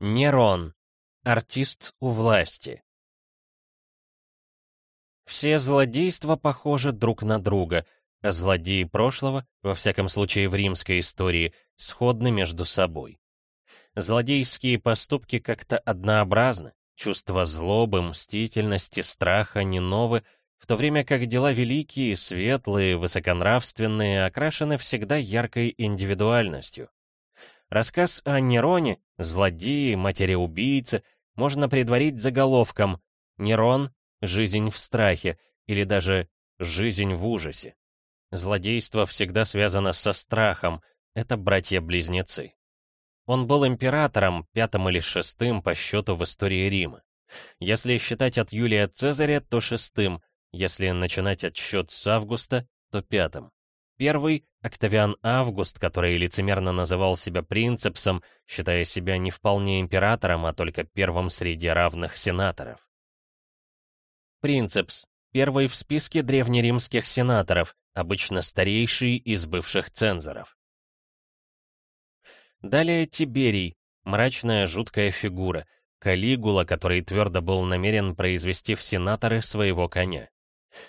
Нерон. Артист у власти. Все злодейства похожи друг на друга, а злодеи прошлого, во всяком случае в римской истории, сходны между собой. Злодейские поступки как-то однообразны, чувства злобы, мстительности, страха не новы, в то время как дела великие, светлые, высоконравственные окрашены всегда яркой индивидуальностью. Рассказ о Нероне, злодее, матери-убийце, можно предварить заголовком «Нерон. Жизнь в страхе» или даже «Жизнь в ужасе». Злодейство всегда связано со страхом, это братья-близнецы. Он был императором, пятым или шестым по счету в истории Рима. Если считать от Юлия Цезаря, то шестым, если начинать отсчет с Августа, то пятым. Первый — Октавиан Август, который лицемерно называл себя принцепсом, считая себя не вполне императором, а только первым среди равных сенаторов. Принцепс — первый в списке древнеримских сенаторов, обычно старейший из бывших цензоров. Далее Тиберий, мрачная жуткая фигура, Калигула, который твердо был намерен произвести в сенаторы своего коня.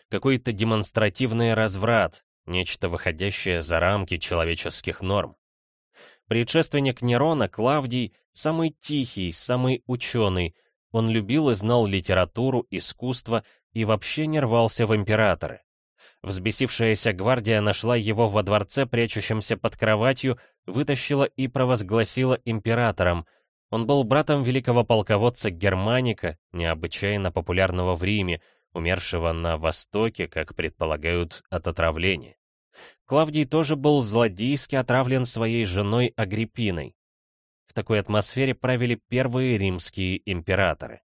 Какой-то демонстративный разврат, нечто выходящее за рамки человеческих норм. Предшественник Нерона, Клавдий, самый тихий, самый ученый, он любил и знал литературу, искусство и вообще не рвался в императоры. Взбесившаяся гвардия нашла его во дворце, прячущемся под кроватью, вытащила и провозгласила императором. Он был братом великого полководца Германика, необычайно популярного в Риме, умершего на Востоке, как предполагают, от отравления. Клавдий тоже был злодейски отравлен своей женой Агриппиной. В такой атмосфере правили первые римские императоры.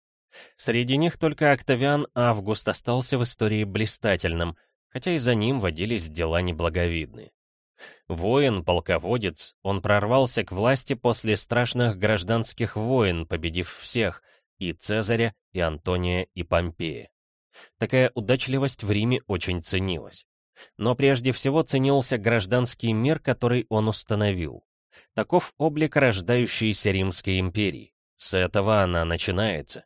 Среди них только Октавиан Август остался в истории блистательным, хотя и за ним водились дела неблаговидные. Воин, полководец, он прорвался к власти после страшных гражданских войн, победив всех, и Цезаря, и Антония, и Помпея. Такая удачливость в Риме очень ценилась. Но прежде всего ценился гражданский мир, который он установил. Таков облик рождающейся Римской империи. С этого она начинается.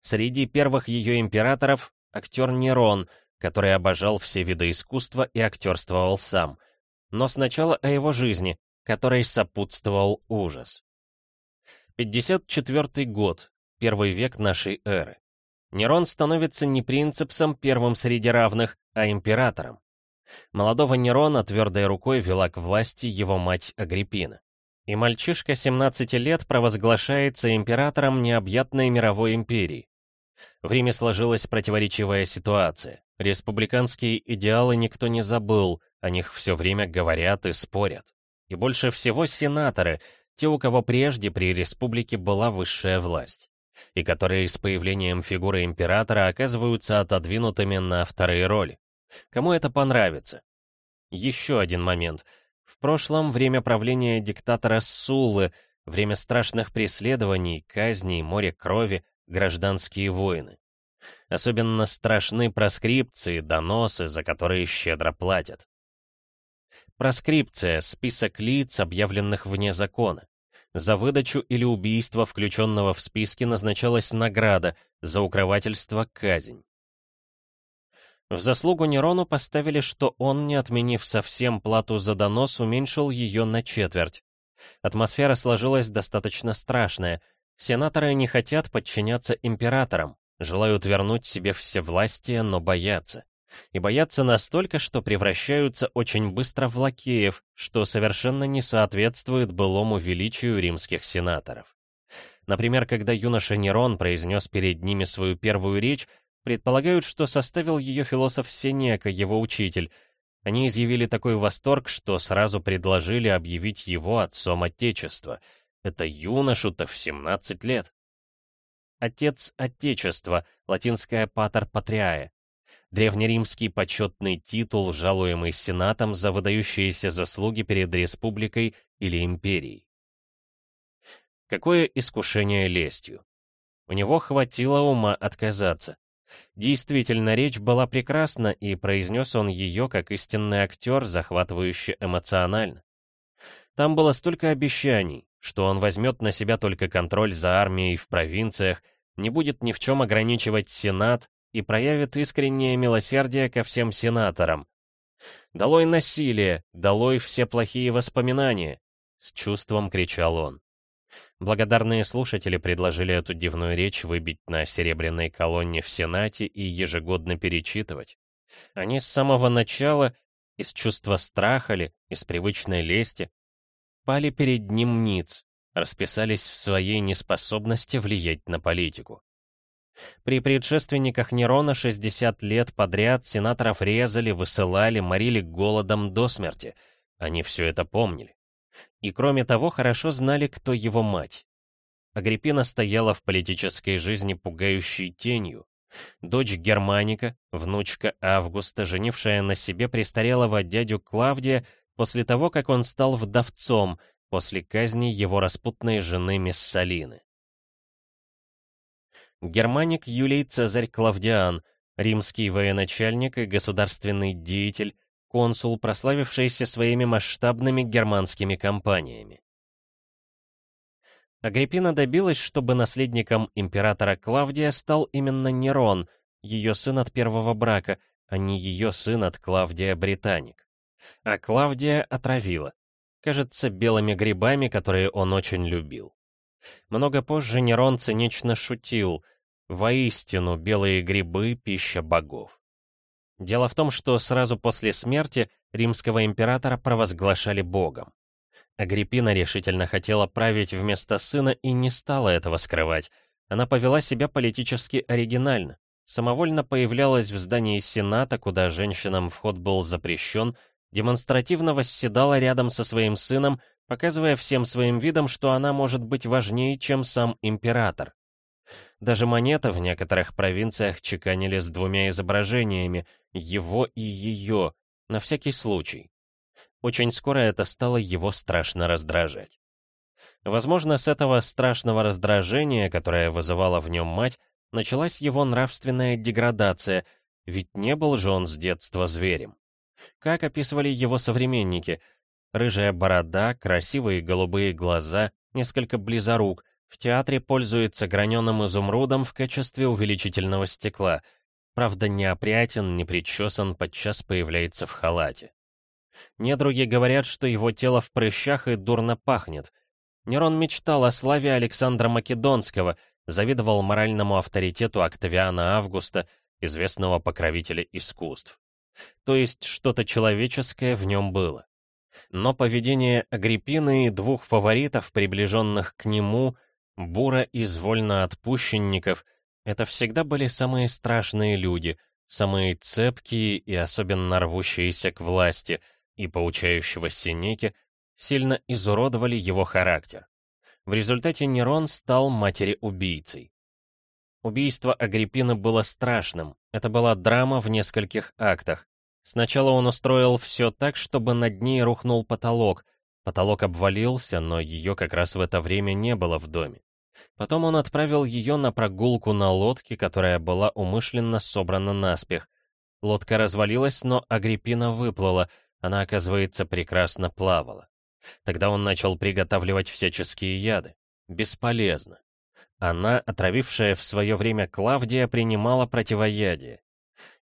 Среди первых ее императоров — актер Нерон, который обожал все виды искусства и актерствовал сам. Но сначала о его жизни, которой сопутствовал ужас. 54 год, первый век нашей эры. Нерон становится не принцепсом первым среди равных, а императором. Молодого Нерона твердой рукой вела к власти его мать Агриппина. И мальчишка 17 лет провозглашается императором необъятной мировой империи. В Риме сложилась противоречивая ситуация. Республиканские идеалы никто не забыл, о них все время говорят и спорят. И больше всего сенаторы, те, у кого прежде при республике была высшая власть и которые с появлением фигуры императора оказываются отодвинутыми на вторые роли. Кому это понравится? Еще один момент. В прошлом время правления диктатора Суллы, время страшных преследований, казней, море крови, гражданские войны. Особенно страшны проскрипции, доносы, за которые щедро платят. Проскрипция — список лиц, объявленных вне закона. За выдачу или убийство включенного в списки назначалась награда, за укрывательство — казнь. В заслугу Нерону поставили, что он, не отменив совсем плату за донос, уменьшил ее на четверть. Атмосфера сложилась достаточно страшная. Сенаторы не хотят подчиняться императорам, желают вернуть себе все власти, но боятся и боятся настолько, что превращаются очень быстро в лакеев, что совершенно не соответствует былому величию римских сенаторов. Например, когда юноша Нерон произнес перед ними свою первую речь, предполагают, что составил ее философ Сенека, его учитель. Они изъявили такой восторг, что сразу предложили объявить его отцом Отечества. Это юношу-то в 17 лет. Отец Отечества, латинское «патер патриае», древнеримский почетный титул, жалуемый Сенатом за выдающиеся заслуги перед республикой или империей. Какое искушение лестью. У него хватило ума отказаться. Действительно, речь была прекрасна, и произнес он ее как истинный актер, захватывающе эмоционально. Там было столько обещаний, что он возьмет на себя только контроль за армией в провинциях, не будет ни в чем ограничивать Сенат и проявит искреннее милосердие ко всем сенаторам. «Долой насилие! Долой все плохие воспоминания!» — с чувством кричал он. Благодарные слушатели предложили эту дивную речь выбить на серебряной колонне в Сенате и ежегодно перечитывать. Они с самого начала, из чувства страха ли, из привычной лести, пали перед ним ниц, расписались в своей неспособности влиять на политику. При предшественниках Нерона 60 лет подряд сенаторов резали, высылали, морили голодом до смерти. Они все это помнили. И кроме того, хорошо знали, кто его мать. Агриппина стояла в политической жизни пугающей тенью. Дочь Германика, внучка Августа, женившая на себе престарелого дядю Клавдия после того, как он стал вдовцом, после казни его распутной жены Мессалины. Германик Юлий Цезарь Клавдиан, римский военачальник и государственный деятель, консул, прославившийся своими масштабными германскими кампаниями. Агриппина добилась, чтобы наследником императора Клавдия стал именно Нерон, ее сын от первого брака, а не ее сын от Клавдия Британик. А Клавдия отравила. Кажется, белыми грибами, которые он очень любил. Много позже Нерон цинично шутил «Воистину, белые грибы — пища богов». Дело в том, что сразу после смерти римского императора провозглашали богом. Агриппина решительно хотела править вместо сына и не стала этого скрывать. Она повела себя политически оригинально. Самовольно появлялась в здании Сената, куда женщинам вход был запрещен, демонстративно восседала рядом со своим сыном, показывая всем своим видом, что она может быть важнее, чем сам император. Даже монеты в некоторых провинциях чеканили с двумя изображениями, его и ее, на всякий случай. Очень скоро это стало его страшно раздражать. Возможно, с этого страшного раздражения, которое вызывала в нем мать, началась его нравственная деградация, ведь не был же он с детства зверем. Как описывали его современники? Рыжая борода, красивые голубые глаза, несколько близорук, в театре пользуется граненым изумрудом в качестве увеличительного стекла. Правда, неопрятен, не причесан, подчас появляется в халате. Недруги говорят, что его тело в прыщах и дурно пахнет. Нерон мечтал о славе Александра Македонского, завидовал моральному авторитету Октавиана Августа, известного покровителя искусств. То есть что-то человеческое в нем было. Но поведение Агриппины и двух фаворитов, приближенных к нему, Бура из вольноотпущенников, это всегда были самые страшные люди, самые цепкие и особенно рвущиеся к власти — и поучающего Синеки сильно изуродовали его характер. В результате Нерон стал матери-убийцей. Убийство Агриппины было страшным, это была драма в нескольких актах. Сначала он устроил все так, чтобы над ней рухнул потолок. Потолок обвалился, но ее как раз в это время не было в доме. Потом он отправил ее на прогулку на лодке, которая была умышленно собрана наспех. Лодка развалилась, но Агриппина выплыла — она, оказывается, прекрасно плавала. Тогда он начал приготавливать всяческие яды. Бесполезно. Она, отравившая в свое время Клавдия, принимала противоядие.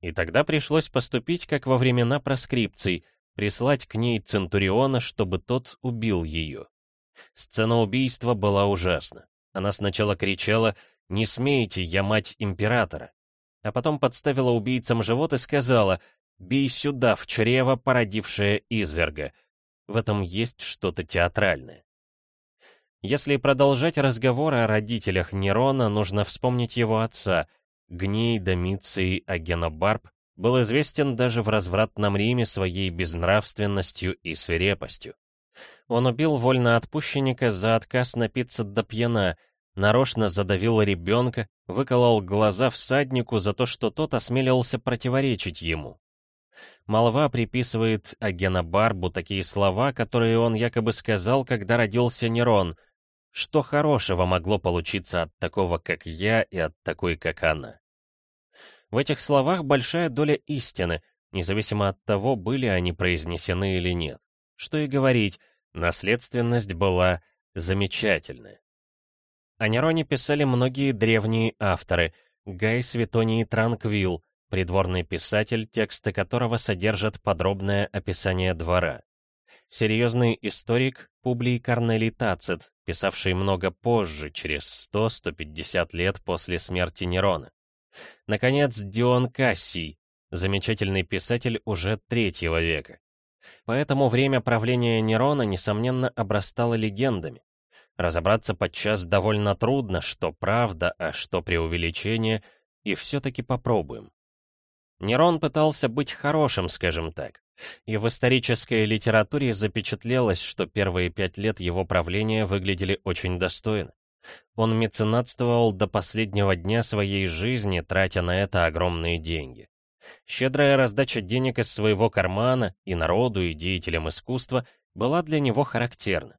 И тогда пришлось поступить, как во времена проскрипций, прислать к ней Центуриона, чтобы тот убил ее. Сцена убийства была ужасна. Она сначала кричала «Не смейте, я мать императора!» А потом подставила убийцам живот и сказала Бей сюда, в чрево, породившее изверга. В этом есть что-то театральное. Если продолжать разговор о родителях Нерона, нужно вспомнить его отца. Гней Домиций Агенобарб был известен даже в развратном Риме своей безнравственностью и свирепостью. Он убил вольноотпущенника за отказ напиться до пьяна, нарочно задавил ребенка, выколол глаза всаднику за то, что тот осмелился противоречить ему. Молва приписывает Агенобарбу такие слова, которые он якобы сказал, когда родился Нерон. Что хорошего могло получиться от такого, как я, и от такой, как она? В этих словах большая доля истины, независимо от того, были они произнесены или нет. Что и говорить, наследственность была замечательное. О Нероне писали многие древние авторы, Гай Светоний Транквилл, придворный писатель, тексты которого содержат подробное описание двора. Серьезный историк Публий Корнелий Тацит, писавший много позже, через 100-150 лет после смерти Нерона. Наконец, Дион Кассий, замечательный писатель уже третьего века. Поэтому время правления Нерона, несомненно, обрастало легендами. Разобраться подчас довольно трудно, что правда, а что преувеличение, и все-таки попробуем. Нерон пытался быть хорошим, скажем так. И в исторической литературе запечатлелось, что первые пять лет его правления выглядели очень достойно. Он меценатствовал до последнего дня своей жизни, тратя на это огромные деньги. Щедрая раздача денег из своего кармана и народу, и деятелям искусства была для него характерна.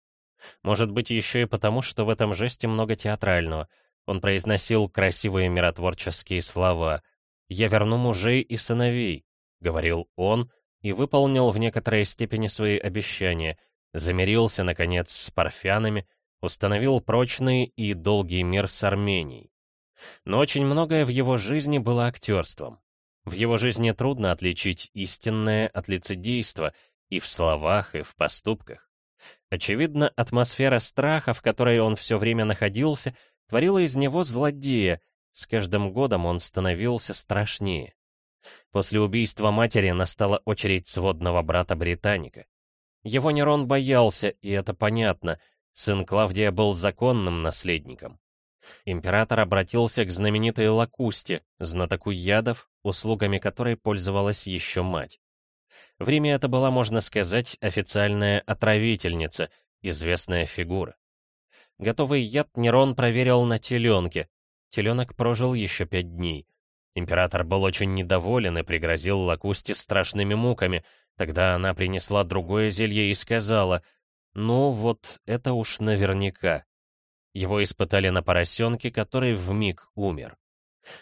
Может быть, еще и потому, что в этом жесте много театрального. Он произносил красивые миротворческие слова «Я верну мужей и сыновей», — говорил он, и выполнил в некоторой степени свои обещания, замирился, наконец, с парфянами, установил прочный и долгий мир с Арменией. Но очень многое в его жизни было актерством. В его жизни трудно отличить истинное от лицедейства и в словах, и в поступках. Очевидно, атмосфера страха, в которой он все время находился, творила из него злодея, с каждым годом он становился страшнее. После убийства матери настала очередь сводного брата Британика. Его Нерон боялся, и это понятно, сын Клавдия был законным наследником. Император обратился к знаменитой Лакусте, знатоку ядов, услугами которой пользовалась еще мать. В Риме это была, можно сказать, официальная отравительница, известная фигура. Готовый яд Нерон проверил на теленке. Теленок прожил еще пять дней. Император был очень недоволен и пригрозил Лакусте страшными муками. Тогда она принесла другое зелье и сказала, «Ну вот, это уж наверняка». Его испытали на поросенке, который вмиг умер.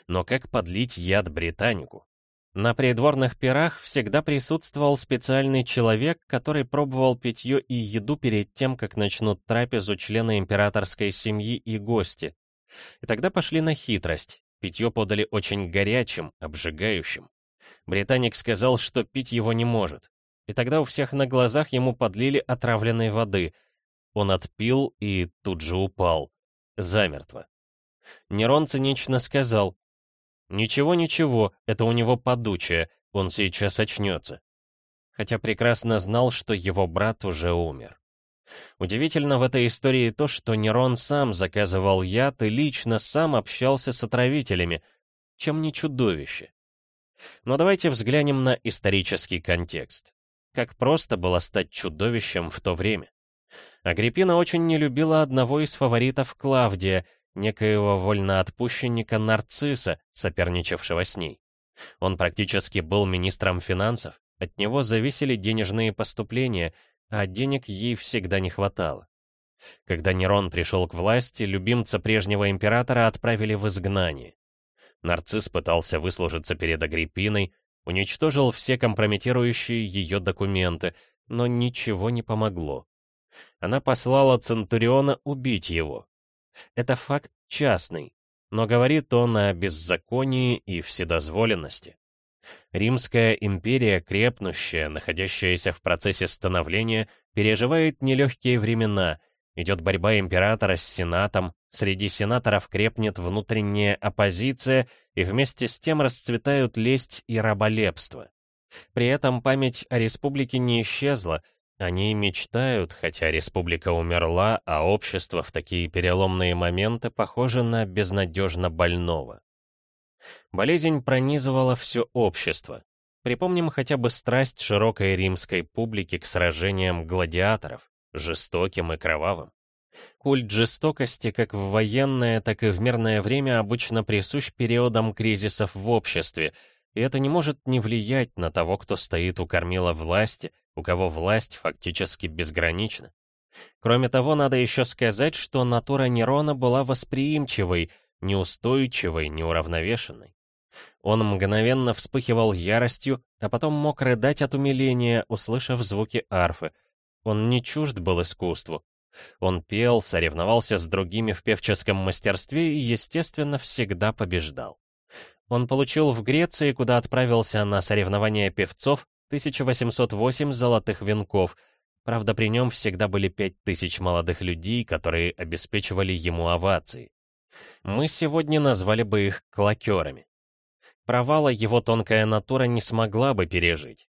Но как подлить яд британику? На придворных пирах всегда присутствовал специальный человек, который пробовал питье и еду перед тем, как начнут трапезу члены императорской семьи и гости. И тогда пошли на хитрость. Питье подали очень горячим, обжигающим. Британик сказал, что пить его не может. И тогда у всех на глазах ему подлили отравленной воды. Он отпил и тут же упал. Замертво. Нерон цинично сказал, «Ничего-ничего, это у него подучее, он сейчас очнется». Хотя прекрасно знал, что его брат уже умер. Удивительно в этой истории то, что Нерон сам заказывал яд и лично сам общался с отравителями, чем не чудовище. Но давайте взглянем на исторический контекст. Как просто было стать чудовищем в то время. Агриппина очень не любила одного из фаворитов Клавдия, некоего вольноотпущенника Нарцисса, соперничавшего с ней. Он практически был министром финансов, от него зависели денежные поступления, а денег ей всегда не хватало. Когда Нерон пришел к власти, любимца прежнего императора отправили в изгнание. Нарцисс пытался выслужиться перед Агриппиной, уничтожил все компрометирующие ее документы, но ничего не помогло. Она послала Центуриона убить его. Это факт частный, но говорит он о беззаконии и вседозволенности. Римская империя, крепнущая, находящаяся в процессе становления, переживает нелегкие времена, идет борьба императора с сенатом, среди сенаторов крепнет внутренняя оппозиция, и вместе с тем расцветают лесть и раболепство. При этом память о республике не исчезла, они мечтают, хотя республика умерла, а общество в такие переломные моменты похоже на безнадежно больного. Болезнь пронизывала все общество. Припомним хотя бы страсть широкой римской публики к сражениям гладиаторов, жестоким и кровавым. Культ жестокости как в военное, так и в мирное время обычно присущ периодам кризисов в обществе, и это не может не влиять на того, кто стоит у кормила власти, у кого власть фактически безгранична. Кроме того, надо еще сказать, что натура Нерона была восприимчивой, неустойчивой, неуравновешенной. Он мгновенно вспыхивал яростью, а потом мог рыдать от умиления, услышав звуки арфы. Он не чужд был искусству, Он пел, соревновался с другими в певческом мастерстве и, естественно, всегда побеждал. Он получил в Греции, куда отправился на соревнования певцов, 1808 золотых венков. Правда, при нем всегда были 5000 молодых людей, которые обеспечивали ему овации. Мы сегодня назвали бы их клокерами. Провала его тонкая натура не смогла бы пережить.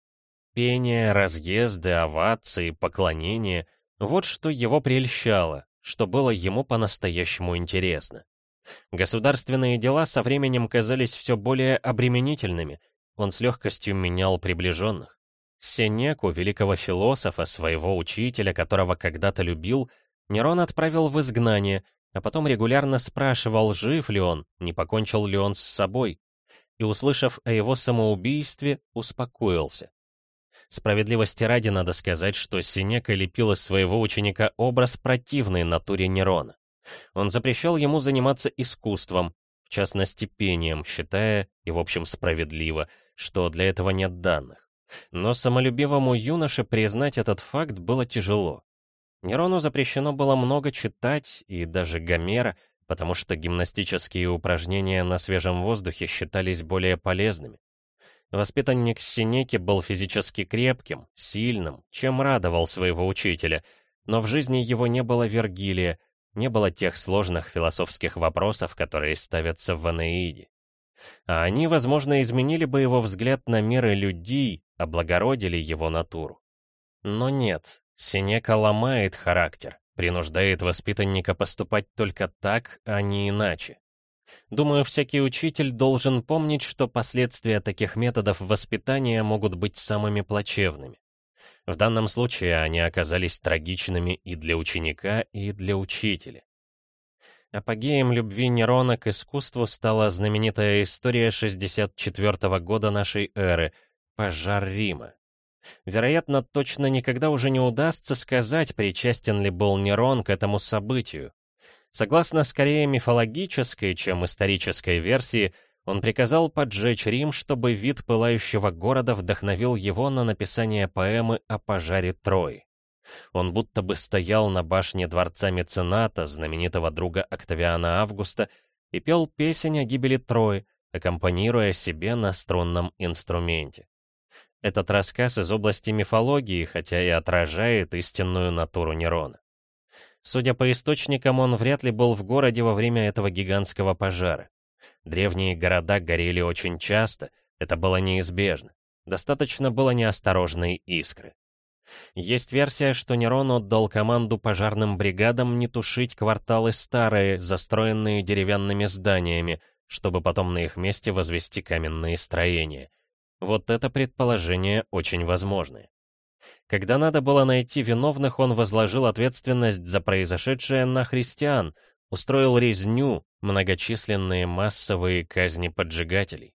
Пение, разъезды, овации, поклонения — вот что его прельщало, что было ему по-настоящему интересно. Государственные дела со временем казались все более обременительными, он с легкостью менял приближенных. Сенеку, великого философа, своего учителя, которого когда-то любил, Нерон отправил в изгнание, а потом регулярно спрашивал, жив ли он, не покончил ли он с собой, и, услышав о его самоубийстве, успокоился. Справедливости ради надо сказать, что Синека лепил из своего ученика образ противной натуре Нерона. Он запрещал ему заниматься искусством, в частности пением, считая, и в общем справедливо, что для этого нет данных. Но самолюбивому юноше признать этот факт было тяжело. Нерону запрещено было много читать, и даже Гомера, потому что гимнастические упражнения на свежем воздухе считались более полезными. Воспитанник Синеки был физически крепким, сильным, чем радовал своего учителя, но в жизни его не было Вергилия, не было тех сложных философских вопросов, которые ставятся в Анеиде. А они, возможно, изменили бы его взгляд на мир и людей, облагородили его натуру. Но нет, Синека ломает характер, принуждает воспитанника поступать только так, а не иначе. Думаю, всякий учитель должен помнить, что последствия таких методов воспитания могут быть самыми плачевными. В данном случае они оказались трагичными и для ученика, и для учителя. Апогеем любви Нерона к искусству стала знаменитая история 64 года нашей эры — пожар Рима. Вероятно, точно никогда уже не удастся сказать, причастен ли был Нерон к этому событию. Согласно скорее мифологической, чем исторической версии, он приказал поджечь Рим, чтобы вид пылающего города вдохновил его на написание поэмы о пожаре Трои. Он будто бы стоял на башне дворца мецената, знаменитого друга Октавиана Августа, и пел песень о гибели Трои, аккомпанируя себе на струнном инструменте. Этот рассказ из области мифологии, хотя и отражает истинную натуру Нерона. Судя по источникам, он вряд ли был в городе во время этого гигантского пожара. Древние города горели очень часто, это было неизбежно. Достаточно было неосторожной искры. Есть версия, что Нерон отдал команду пожарным бригадам не тушить кварталы старые, застроенные деревянными зданиями, чтобы потом на их месте возвести каменные строения. Вот это предположение очень возможное. Когда надо было найти виновных, он возложил ответственность за произошедшее на христиан, устроил резню, многочисленные массовые казни поджигателей.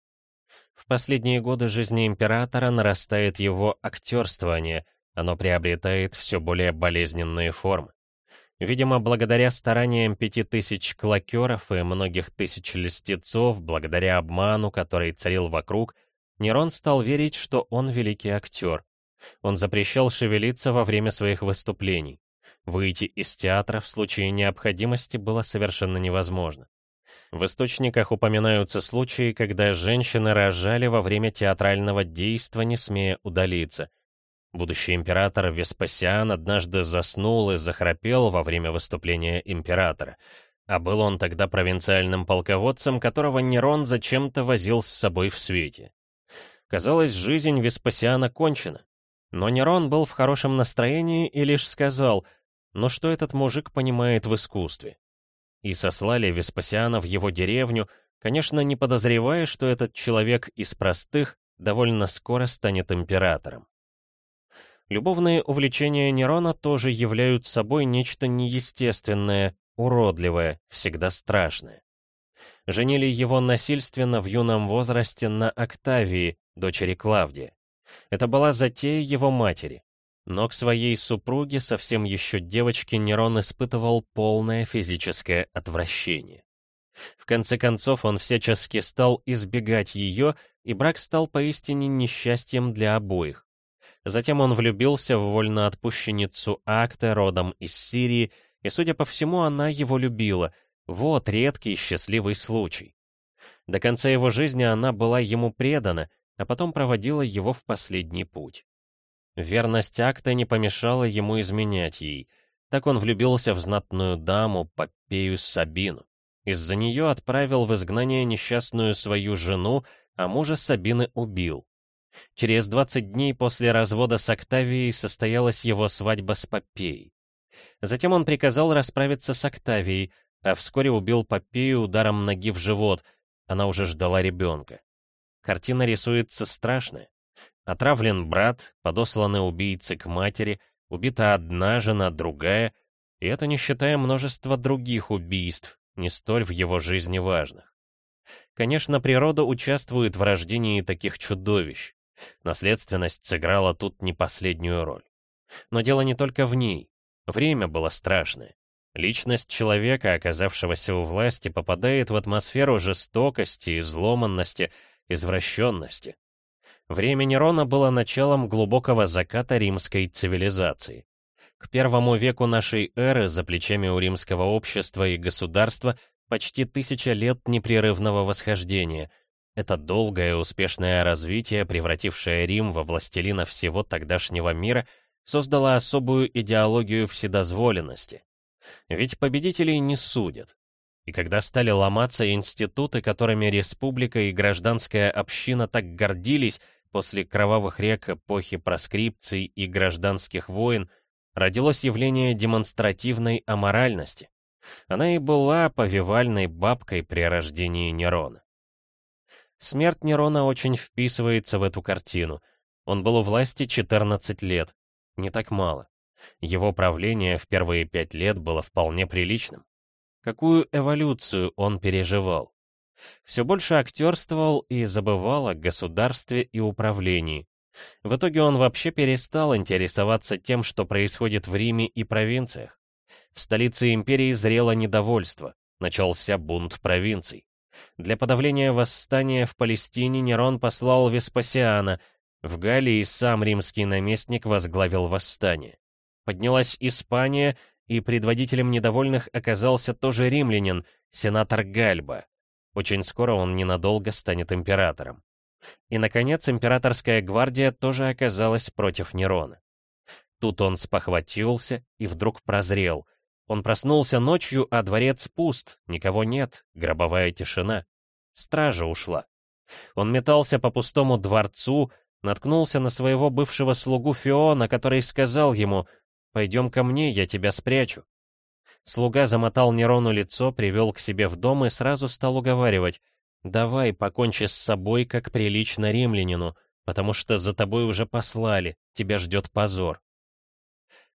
В последние годы жизни императора нарастает его актерствование, оно приобретает все более болезненные формы. Видимо, благодаря стараниям пяти тысяч клокеров и многих тысяч льстецов, благодаря обману, который царил вокруг, Нерон стал верить, что он великий актер. Он запрещал шевелиться во время своих выступлений. Выйти из театра в случае необходимости было совершенно невозможно. В источниках упоминаются случаи, когда женщины рожали во время театрального действа, не смея удалиться. Будущий император Веспасиан однажды заснул и захрапел во время выступления императора. А был он тогда провинциальным полководцем, которого Нерон зачем-то возил с собой в свете. Казалось, жизнь Веспасиана кончена. Но Нерон был в хорошем настроении и лишь сказал, «Ну что этот мужик понимает в искусстве?» И сослали Веспасиана в его деревню, конечно, не подозревая, что этот человек из простых довольно скоро станет императором. Любовные увлечения Нерона тоже являются собой нечто неестественное, уродливое, всегда страшное. Женили его насильственно в юном возрасте на Октавии, дочери Клавдия. Это была затея его матери. Но к своей супруге, совсем еще девочке, Нерон испытывал полное физическое отвращение. В конце концов, он всячески стал избегать ее, и брак стал поистине несчастьем для обоих. Затем он влюбился в вольноотпущенницу Акте родом из Сирии, и, судя по всему, она его любила. Вот редкий счастливый случай. До конца его жизни она была ему предана, а потом проводила его в последний путь. Верность Акта не помешала ему изменять ей. Так он влюбился в знатную даму Попею Сабину. Из-за нее отправил в изгнание несчастную свою жену, а мужа Сабины убил. Через 20 дней после развода с Октавией состоялась его свадьба с Попеей. Затем он приказал расправиться с Октавией, а вскоре убил Попею ударом ноги в живот, она уже ждала ребенка. Картина рисуется страшная. Отравлен брат, подосланы убийцы к матери, убита одна жена, другая, и это не считая множества других убийств, не столь в его жизни важных. Конечно, природа участвует в рождении таких чудовищ. Наследственность сыграла тут не последнюю роль. Но дело не только в ней. Время было страшное. Личность человека, оказавшегося у власти, попадает в атмосферу жестокости, изломанности, извращенности. Время Нерона было началом глубокого заката римской цивилизации. К первому веку нашей эры за плечами у римского общества и государства почти тысяча лет непрерывного восхождения — это долгое успешное развитие, превратившее Рим во властелина всего тогдашнего мира, создало особую идеологию вседозволенности. Ведь победителей не судят. И когда стали ломаться институты, которыми республика и гражданская община так гордились после кровавых рек эпохи проскрипций и гражданских войн, родилось явление демонстративной аморальности. Она и была повивальной бабкой при рождении Нерона. Смерть Нерона очень вписывается в эту картину. Он был у власти 14 лет. Не так мало. Его правление в первые пять лет было вполне приличным. Какую эволюцию он переживал? Все больше актерствовал и забывал о государстве и управлении. В итоге он вообще перестал интересоваться тем, что происходит в Риме и провинциях. В столице империи зрело недовольство, начался бунт провинций. Для подавления восстания в Палестине Нерон послал Веспасиана. В Галлии сам римский наместник возглавил восстание. Поднялась Испания, и предводителем недовольных оказался тоже римлянин, сенатор Гальба. Очень скоро он ненадолго станет императором. И, наконец, императорская гвардия тоже оказалась против Нерона. Тут он спохватился и вдруг прозрел — он проснулся ночью, а дворец пуст, никого нет, гробовая тишина. Стража ушла. Он метался по пустому дворцу, наткнулся на своего бывшего слугу Фиона, который сказал ему «Пойдем ко мне, я тебя спрячу». Слуга замотал Нерону лицо, привел к себе в дом и сразу стал уговаривать «Давай, покончи с собой, как прилично римлянину, потому что за тобой уже послали, тебя ждет позор».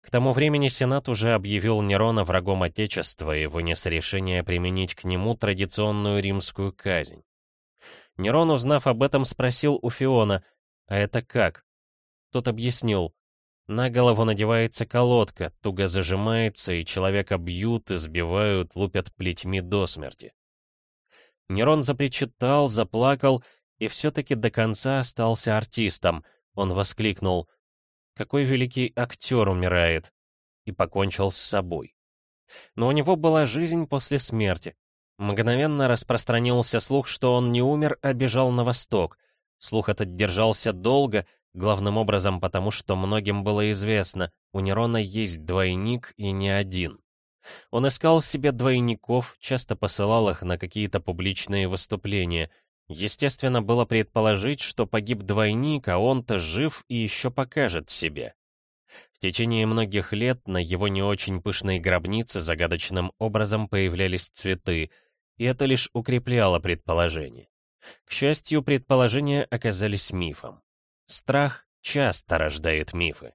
К тому времени Сенат уже объявил Нерона врагом Отечества и вынес решение применить к нему традиционную римскую казнь. Нерон, узнав об этом, спросил у Фиона, «А это как?» Тот объяснил, «На голову надевается колодка, туго зажимается, и человека бьют, избивают, лупят плетьми до смерти». Нерон запричитал, заплакал и все-таки до конца остался артистом. Он воскликнул — какой великий актер умирает, и покончил с собой. Но у него была жизнь после смерти. Мгновенно распространился слух, что он не умер, а бежал на восток. Слух этот держался долго, главным образом потому, что многим было известно, у Нерона есть двойник и не один. Он искал себе двойников, часто посылал их на какие-то публичные выступления, Естественно, было предположить, что погиб двойник, а он-то жив и еще покажет себе. В течение многих лет на его не очень пышной гробнице загадочным образом появлялись цветы, и это лишь укрепляло предположение. К счастью, предположения оказались мифом. Страх часто рождает мифы.